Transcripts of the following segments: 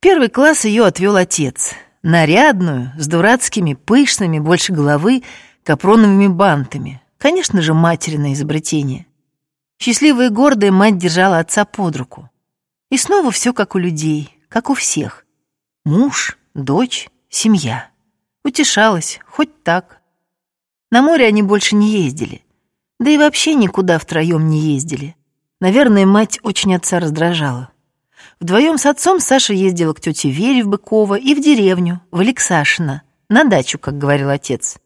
первый класс ее отвел отец. Нарядную, с дурацкими, пышными, больше головы, капроновыми бантами. Конечно же, материное изобретение. Счастливая и гордая мать держала отца под руку. И снова все как у людей, как у всех. Муж, дочь, семья. Утешалась, хоть так. На море они больше не ездили. Да и вообще никуда втроем не ездили. Наверное, мать очень отца раздражала. Вдвоем с отцом Саша ездила к тете Вере в Быково и в деревню, в Алексашино, на дачу, как говорил отец.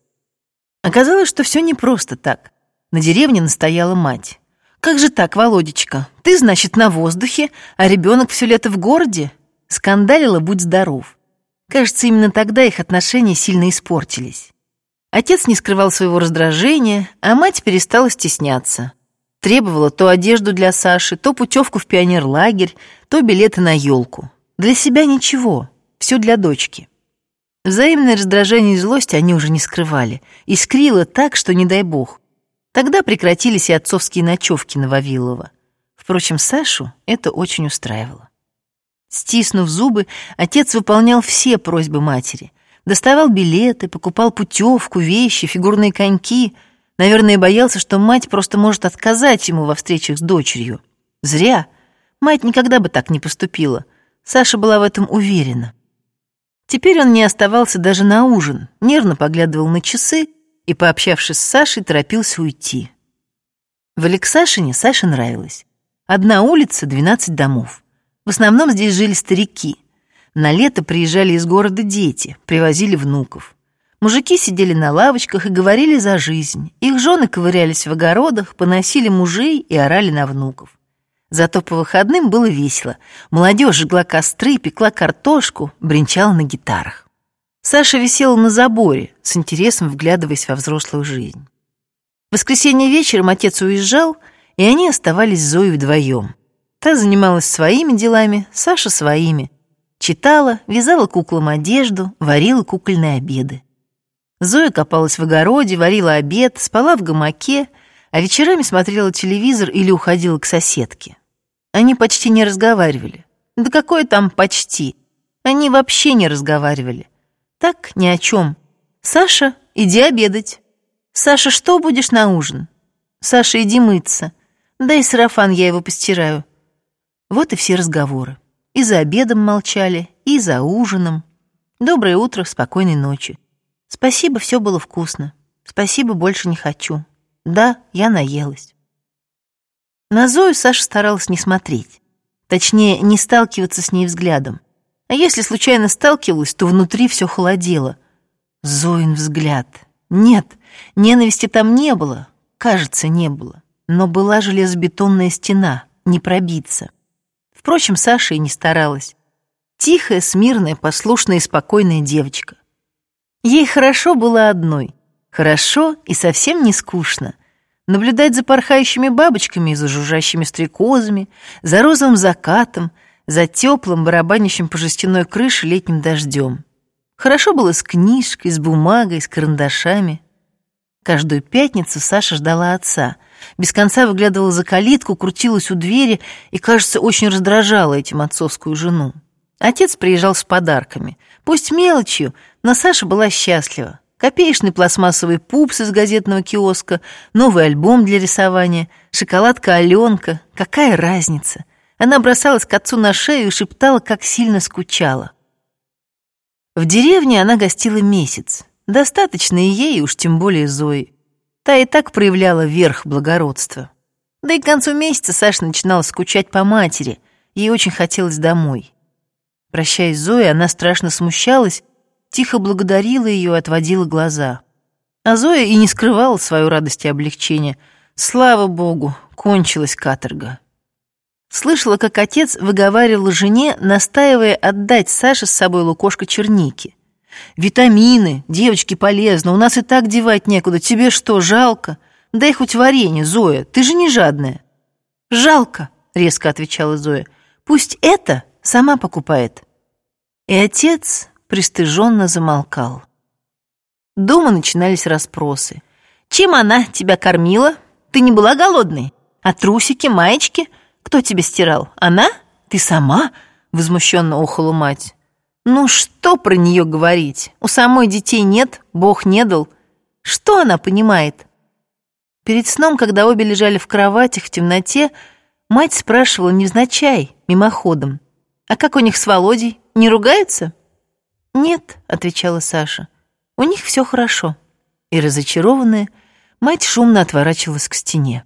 Оказалось, что все не просто так. На деревне настояла мать. «Как же так, Володечка? Ты, значит, на воздухе, а ребенок все лето в городе?» Скандалила «Будь здоров». Кажется, именно тогда их отношения сильно испортились. Отец не скрывал своего раздражения, а мать перестала стесняться. Требовала то одежду для Саши, то путевку в пионерлагерь, то билеты на елку. Для себя ничего, все для дочки. Взаимное раздражение и злость они уже не скрывали. Искрило так, что не дай бог. Тогда прекратились и отцовские ночевки на Вавилова. Впрочем, Сашу это очень устраивало. Стиснув зубы, отец выполнял все просьбы матери. Доставал билеты, покупал путевку, вещи, фигурные коньки. Наверное, боялся, что мать просто может отказать ему во встречах с дочерью. Зря. Мать никогда бы так не поступила. Саша была в этом уверена. Теперь он не оставался даже на ужин, нервно поглядывал на часы и, пообщавшись с Сашей, торопился уйти. В Алексашине Саше нравилось. Одна улица, двенадцать домов. В основном здесь жили старики. На лето приезжали из города дети, привозили внуков. Мужики сидели на лавочках и говорили за жизнь. Их жены ковырялись в огородах, поносили мужей и орали на внуков. Зато по выходным было весело. Молодежь жгла костры, пекла картошку, бренчала на гитарах. Саша висела на заборе, с интересом вглядываясь во взрослую жизнь. В воскресенье вечером отец уезжал, и они оставались с Зоей вдвоем. Та занималась своими делами, Саша своими. Читала, вязала куклам одежду, варила кукольные обеды. Зоя копалась в огороде, варила обед, спала в гамаке, а вечерами смотрела телевизор или уходила к соседке. Они почти не разговаривали. Да какое там почти? Они вообще не разговаривали. Так, ни о чем. «Саша, иди обедать». «Саша, что будешь на ужин?» «Саша, иди мыться». «Дай сарафан, я его постираю». Вот и все разговоры. И за обедом молчали, и за ужином. Доброе утро, спокойной ночи. Спасибо, все было вкусно. Спасибо, больше не хочу. Да, я наелась. На Зою Саша старалась не смотреть. Точнее, не сталкиваться с ней взглядом. А если случайно сталкивалась, то внутри все холодело. Зоин взгляд. Нет, ненависти там не было. Кажется, не было. Но была железобетонная стена, не пробиться. Впрочем, Саша и не старалась. Тихая, смирная, послушная и спокойная девочка. Ей хорошо было одной. Хорошо и совсем не скучно. Наблюдать за порхающими бабочками и за жужжащими стрекозами, за розовым закатом, за теплым, барабанящим по жестяной крыше летним дождем. Хорошо было с книжкой, с бумагой, с карандашами. Каждую пятницу Саша ждала отца — без конца выглядывала за калитку, крутилась у двери и, кажется, очень раздражала этим отцовскую жену. Отец приезжал с подарками. Пусть мелочью, но Саша была счастлива. Копеечный пластмассовый пупс из газетного киоска, новый альбом для рисования, шоколадка Аленка. Какая разница? Она бросалась к отцу на шею и шептала, как сильно скучала. В деревне она гостила месяц. Достаточно и ей, уж тем более Зои. Та и так проявляла верх благородства. Да и к концу месяца Саша начинала скучать по матери, ей очень хотелось домой. Прощаясь с Зоей, она страшно смущалась, тихо благодарила ее и отводила глаза. А Зоя и не скрывала свою радость и облегчение. Слава богу, кончилась каторга. Слышала, как отец выговаривал жене, настаивая отдать Саше с собой лукошко черники. Витамины, девочки, полезно. У нас и так девать некуда. Тебе что, жалко? Дай хоть варенье, Зоя. Ты же не жадная. Жалко, резко отвечала Зоя. Пусть это сама покупает. И отец пристыженно замолкал. Дома начинались расспросы. Чем она тебя кормила? Ты не была голодной? А трусики, маечки? Кто тебе стирал? Она? Ты сама? возмущенно охала мать. Ну что про нее говорить? У самой детей нет, Бог не дал. Что она понимает? Перед сном, когда обе лежали в кроватях в темноте, мать спрашивала невзначай, мимоходом. «А как у них с Володей? Не ругаются?» «Нет», — отвечала Саша, — «у них все хорошо». И разочарованная, мать шумно отворачивалась к стене.